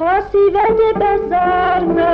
حسیوت بزرگ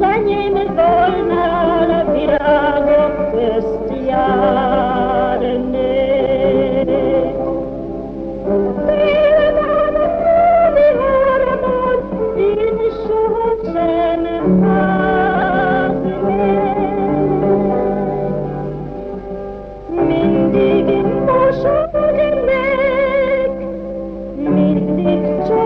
Taniemy wolna pirano bestiarny. Mindig boşu demek, mindig çok